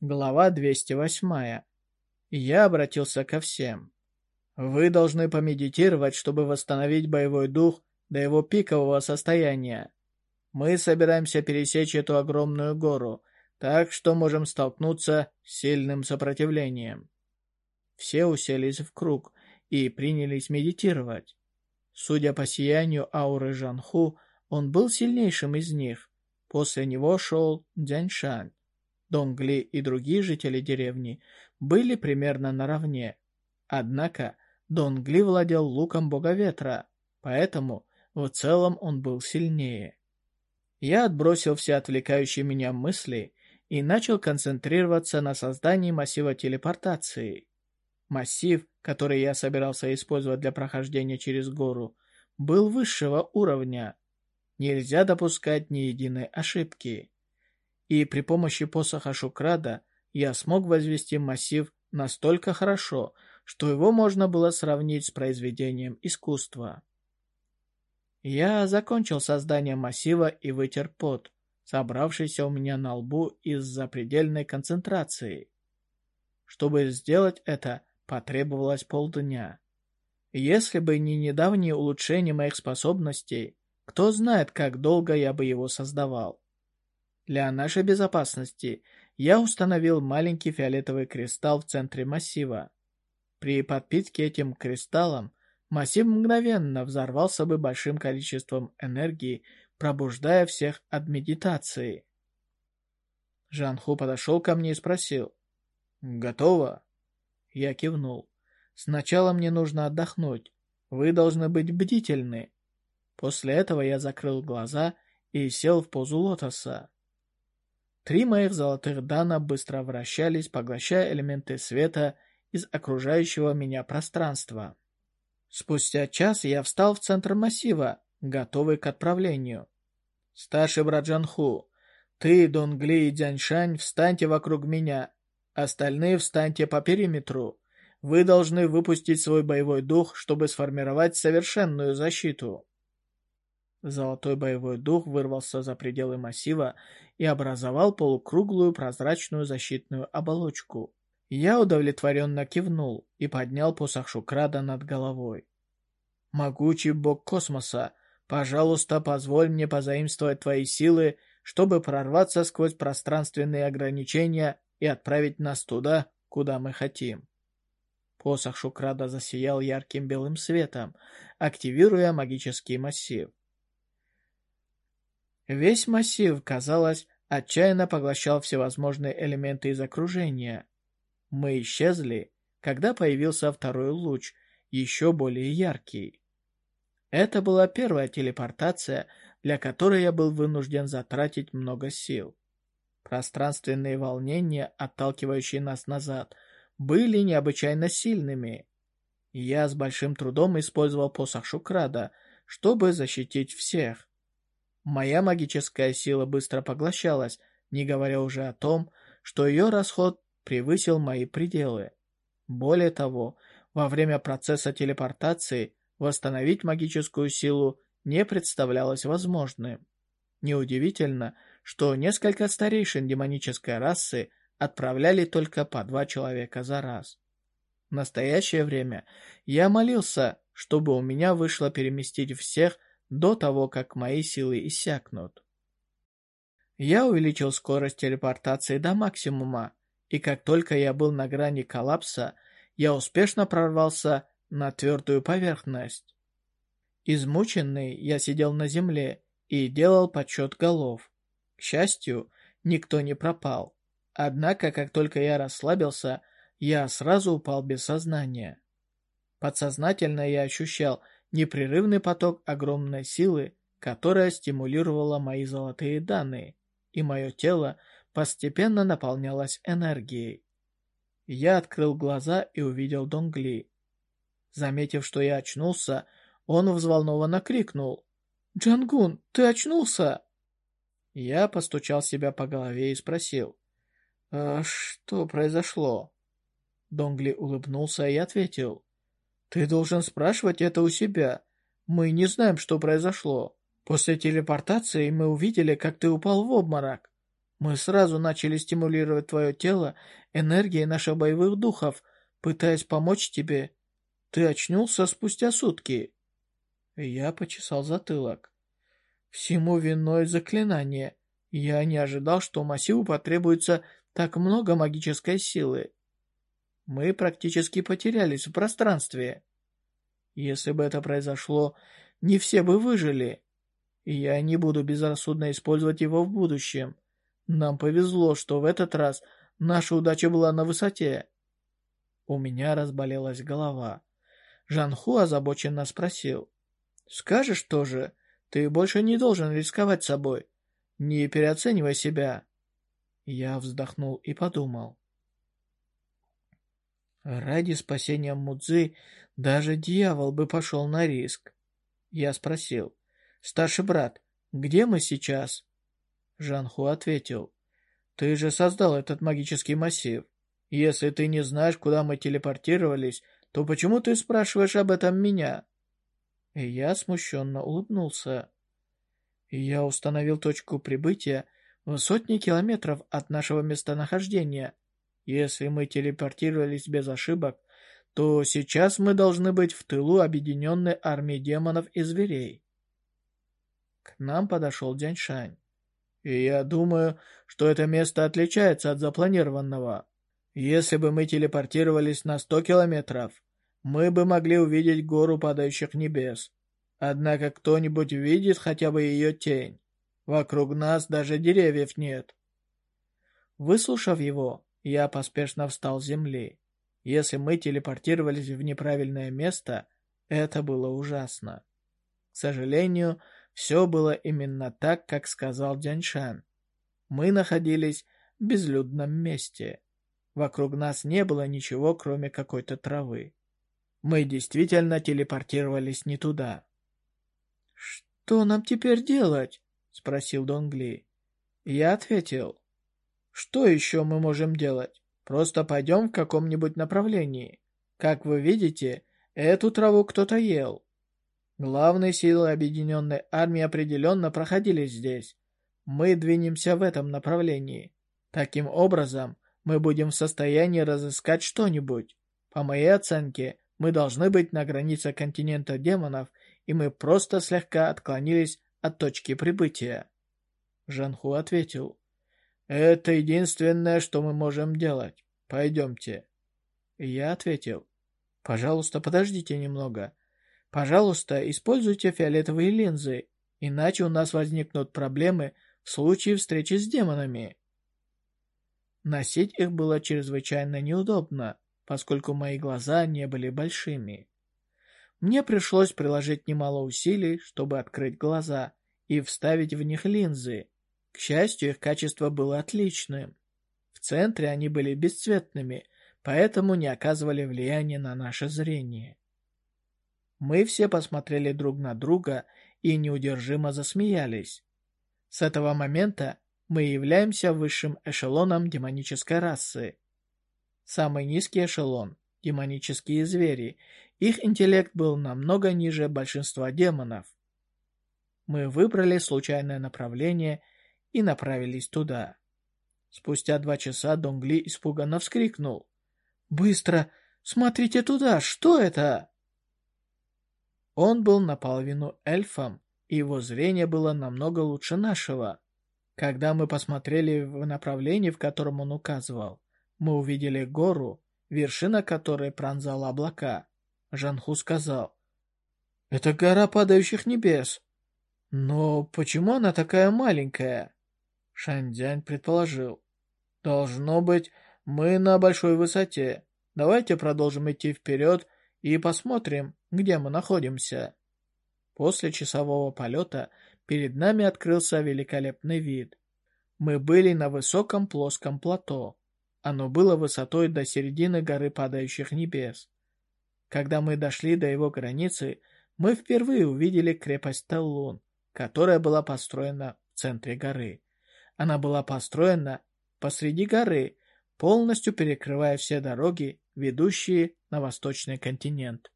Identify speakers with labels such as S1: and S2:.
S1: Глава 208. Я обратился ко всем. Вы должны помедитировать, чтобы восстановить боевой дух до его пикового состояния. Мы собираемся пересечь эту огромную гору, так что можем столкнуться с сильным сопротивлением. Все уселись в круг и принялись медитировать. Судя по сиянию ауры Жанху, он был сильнейшим из них. После него шел Дзяньшань. Донгли и другие жители деревни были примерно наравне. Однако Донгли владел луком бога ветра, поэтому в целом он был сильнее. Я отбросил все отвлекающие меня мысли и начал концентрироваться на создании массива телепортации. Массив, который я собирался использовать для прохождения через гору, был высшего уровня. Нельзя допускать ни единой ошибки. И при помощи посоха Шукрада я смог возвести массив настолько хорошо, что его можно было сравнить с произведением искусства. Я закончил создание массива и вытер пот, собравшийся у меня на лбу из-за предельной концентрации. Чтобы сделать это, потребовалось полдня. Если бы не недавние улучшения моих способностей, кто знает, как долго я бы его создавал. Для нашей безопасности я установил маленький фиолетовый кристалл в центре массива. При подпитке этим кристаллом массив мгновенно взорвался бы большим количеством энергии, пробуждая всех от медитации. Жанху подошел ко мне и спросил. «Готово?» Я кивнул. «Сначала мне нужно отдохнуть. Вы должны быть бдительны». После этого я закрыл глаза и сел в позу лотоса. Три моих золотых дана быстро вращались, поглощая элементы света из окружающего меня пространства. Спустя час я встал в центр массива, готовый к отправлению. «Старший брат Джанху, ты, Донгли и Дзяньшань встаньте вокруг меня, остальные встаньте по периметру. Вы должны выпустить свой боевой дух, чтобы сформировать совершенную защиту». Золотой боевой дух вырвался за пределы массива и образовал полукруглую прозрачную защитную оболочку. Я удовлетворенно кивнул и поднял посох Шукрада над головой. «Могучий бог космоса, пожалуйста, позволь мне позаимствовать твои силы, чтобы прорваться сквозь пространственные ограничения и отправить нас туда, куда мы хотим». Посох Шукрада засиял ярким белым светом, активируя магический массив. Весь массив, казалось, отчаянно поглощал всевозможные элементы из окружения. Мы исчезли, когда появился второй луч, еще более яркий. Это была первая телепортация, для которой я был вынужден затратить много сил. Пространственные волнения, отталкивающие нас назад, были необычайно сильными. Я с большим трудом использовал посох Шукрада, чтобы защитить всех. Моя магическая сила быстро поглощалась, не говоря уже о том, что ее расход превысил мои пределы. Более того, во время процесса телепортации восстановить магическую силу не представлялось возможным. Неудивительно, что несколько старейшин демонической расы отправляли только по два человека за раз. В настоящее время я молился, чтобы у меня вышло переместить всех до того, как мои силы иссякнут. Я увеличил скорость телепортации до максимума, и как только я был на грани коллапса, я успешно прорвался на твердую поверхность. Измученный, я сидел на земле и делал подсчет голов. К счастью, никто не пропал. Однако, как только я расслабился, я сразу упал без сознания. Подсознательно я ощущал, непрерывный поток огромной силы, которая стимулировала мои золотые данные, и мое тело постепенно наполнялось энергией. Я открыл глаза и увидел Донгли. Заметив, что я очнулся, он взволнованно крикнул. «Джангун, ты очнулся?» Я постучал себя по голове и спросил. «А что произошло?» Донгли улыбнулся и ответил. «Ты должен спрашивать это у себя. Мы не знаем, что произошло. После телепортации мы увидели, как ты упал в обморок. Мы сразу начали стимулировать твое тело энергией наших боевых духов, пытаясь помочь тебе. Ты очнулся спустя сутки. Я почесал затылок. Всему виной заклинание. Я не ожидал, что массиву потребуется так много магической силы. Мы практически потерялись в пространстве. Если бы это произошло, не все бы выжили. И я не буду безрассудно использовать его в будущем. Нам повезло, что в этот раз наша удача была на высоте. У меня разболелась голова. Жанху озабоченно спросил. «Скажешь тоже, ты больше не должен рисковать собой. Не переоценивай себя». Я вздохнул и подумал. Ради спасения Мудзы даже дьявол бы пошел на риск. Я спросил. «Старший брат, где мы сейчас?» Жанху ответил. «Ты же создал этот магический массив. Если ты не знаешь, куда мы телепортировались, то почему ты спрашиваешь об этом меня?» И я смущенно улыбнулся. Я установил точку прибытия в сотни километров от нашего местонахождения. Если мы телепортировались без ошибок, то сейчас мы должны быть в тылу объединенной армии демонов и зверей. К нам подошел Дяньшань. И я думаю, что это место отличается от запланированного. Если бы мы телепортировались на сто километров, мы бы могли увидеть гору падающих небес. Однако кто-нибудь видит хотя бы ее тень. Вокруг нас даже деревьев нет. Выслушав его, я поспешно встал с земли. Если мы телепортировались в неправильное место, это было ужасно. К сожалению, все было именно так, как сказал Дяньшан. Мы находились в безлюдном месте. Вокруг нас не было ничего, кроме какой-то травы. Мы действительно телепортировались не туда. «Что нам теперь делать?» — спросил Донгли. Я ответил. «Что еще мы можем делать? Просто пойдем в каком-нибудь направлении. Как вы видите, эту траву кто-то ел. Главные силы объединенной армии определенно проходили здесь. Мы двинемся в этом направлении. Таким образом, мы будем в состоянии разыскать что-нибудь. По моей оценке, мы должны быть на границе континента демонов, и мы просто слегка отклонились от точки прибытия. Жанху ответил. «Это единственное, что мы можем делать. Пойдемте». И я ответил. «Пожалуйста, подождите немного. Пожалуйста, используйте фиолетовые линзы, иначе у нас возникнут проблемы в случае встречи с демонами. Носить их было чрезвычайно неудобно, поскольку мои глаза не были большими. Мне пришлось приложить немало усилий, чтобы открыть глаза и вставить в них линзы. К счастью, их качество было отличным. В центре они были бесцветными, поэтому не оказывали влияния на наше зрение. Мы все посмотрели друг на друга и неудержимо засмеялись. С этого момента мы являемся высшим эшелоном демонической расы. Самый низкий эшелон – демонические звери. Их интеллект был намного ниже большинства демонов. Мы выбрали случайное направление и направились туда. Спустя два часа Донгли испуганно вскрикнул. «Быстро! Смотрите туда! Что это?» Он был наполовину эльфом, и его зрение было намного лучше нашего. Когда мы посмотрели в направлении, в котором он указывал, мы увидели гору, вершина которой пронзала облака. Жанху сказал, «Это гора падающих небес». «Но почему она такая маленькая?» Шандзянь предположил, «Должно быть, мы на большой высоте. Давайте продолжим идти вперед и посмотрим, где мы находимся. После часового полета перед нами открылся великолепный вид. Мы были на высоком плоском плато. Оно было высотой до середины горы падающих небес. Когда мы дошли до его границы, мы впервые увидели крепость Теллун, которая была построена в центре горы. Она была построена посреди горы, полностью перекрывая все дороги, ведущие на восточный континент.